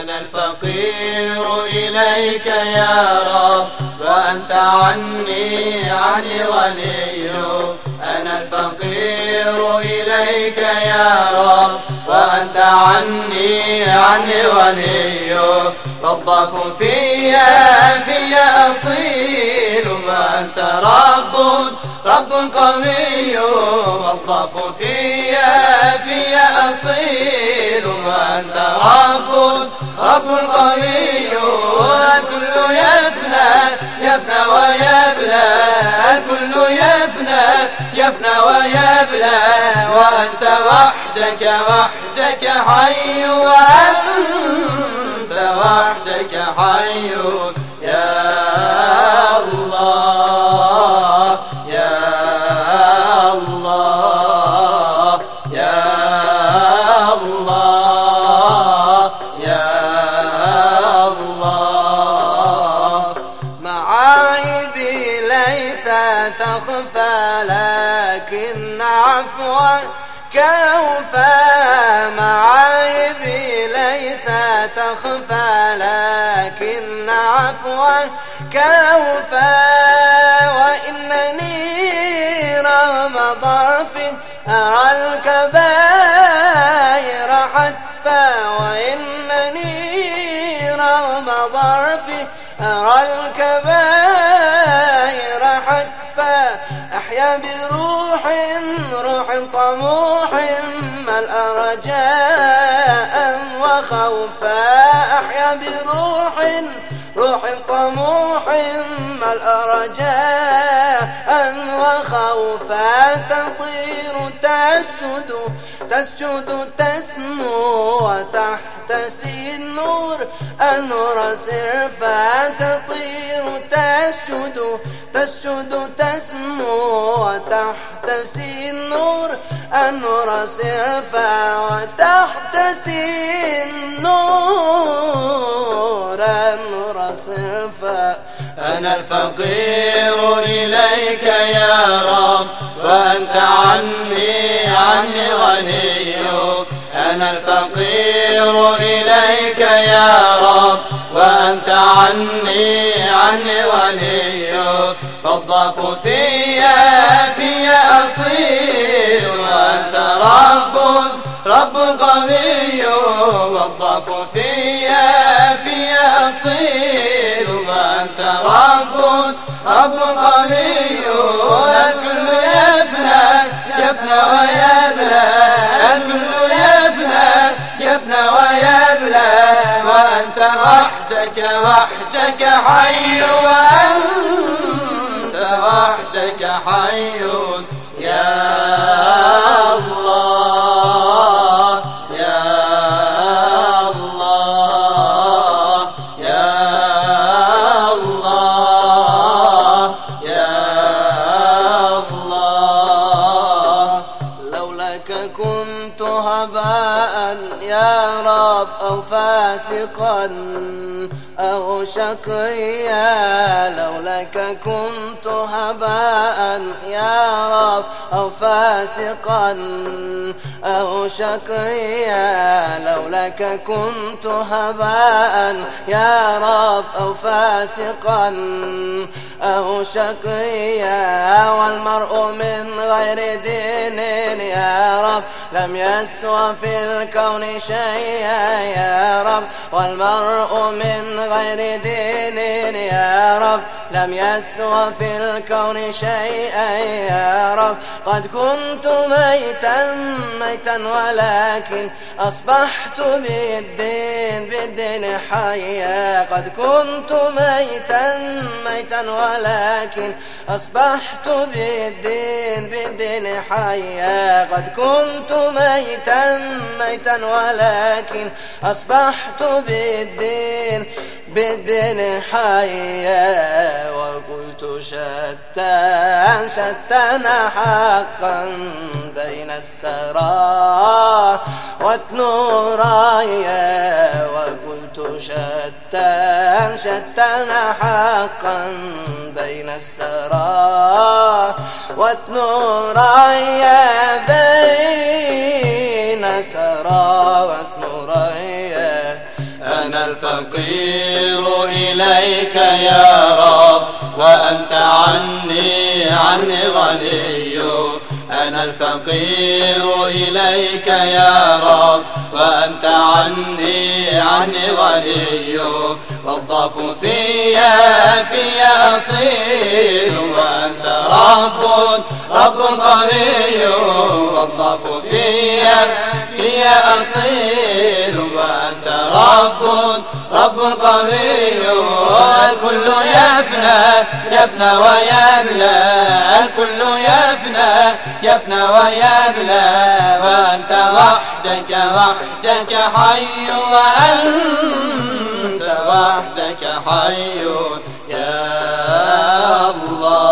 أنا الفقير إليك يا رب وأنت عني عني غني. أنا الفقير إليك يا رب وأنت عني عني غني. والضعف فيا فيا أصيل وأنت رب رب قوي. والضعف فيا فيا أصيل. وأنت رب رب قوي. الكل يفنى يفنى ويبلى. الكل يفنى يفنى ويبلى. وأنت وحدك وحدك حي. وأنت وحدك حي. لكن عفوك كوفى معايبي ليس تخفى لكن عفوك كوفى وإنني رغم ضعف أرى الكبائر حتفى وإنني رغم ضعف أرى الكبائر أحيا بروح روح طموح ملأ رجاء وخوفا أحيا بروح روح طموح ملأ رجاء وخوفا تطير تسجد تسجد تسمو وتحت النور النور سرفا تطير تسجد تسجد تسمو النور سرفا وتحت النور النور صرفا أنا الفقير إليك يا رب وأنت عني عني غني أنا الفقير إليك يا رب وأنت عني عني غني فالضعف فيا فيا رب رب قوي والضعف فيا فيا أصيل وأنت رب. رب قوي الكل يفنى يفنى ويبلى. الكل يفنى يفنى ويبلى. وأنت وحدك وحدك حي وأنت وحدك حي. لولاك كنت هباء يا رب أو فاسقا أو شقيا لولاك كنت هباء يا رب أو فاسقا أو شقيا لولاك كنت هباء يا رب أو فاسقا أو شقيا والمرء من غير دين يا رب. لم يسوى في الكون شيئا يا رب والمرء من غير دين يا رب لم يسوى في الكون شيئا يا رب. قد كنت ميتا ميتا ولكن أصبحت بالدين بالدين حيا. قد كنت ميتا ميتا ولكن أصبحت بالدين بالدين حيا. قد كنت ميتا ميتا ولكن أصبحت بالدين. بالدين حيا وقلت شتان شتان حقا بين السرى والنورايا وقلت شتان شتان حقا بين السرى والنورايا بين سرى والنورايا الفقير إليك يا رب وأنت عني عني غني. أنا الفقير إليك يا رب وأنت عني عني غني. والضعف فيا فيا أصيل وأنت رب رب قوي. والضعف فيا فيا أصيل وأنت رب رب قوي الكل يفنى يفنى ويبلى الكل يفنى يفنى ويبلى وأنت وحدك وحدك حي وأنت وحدك حي يا الله.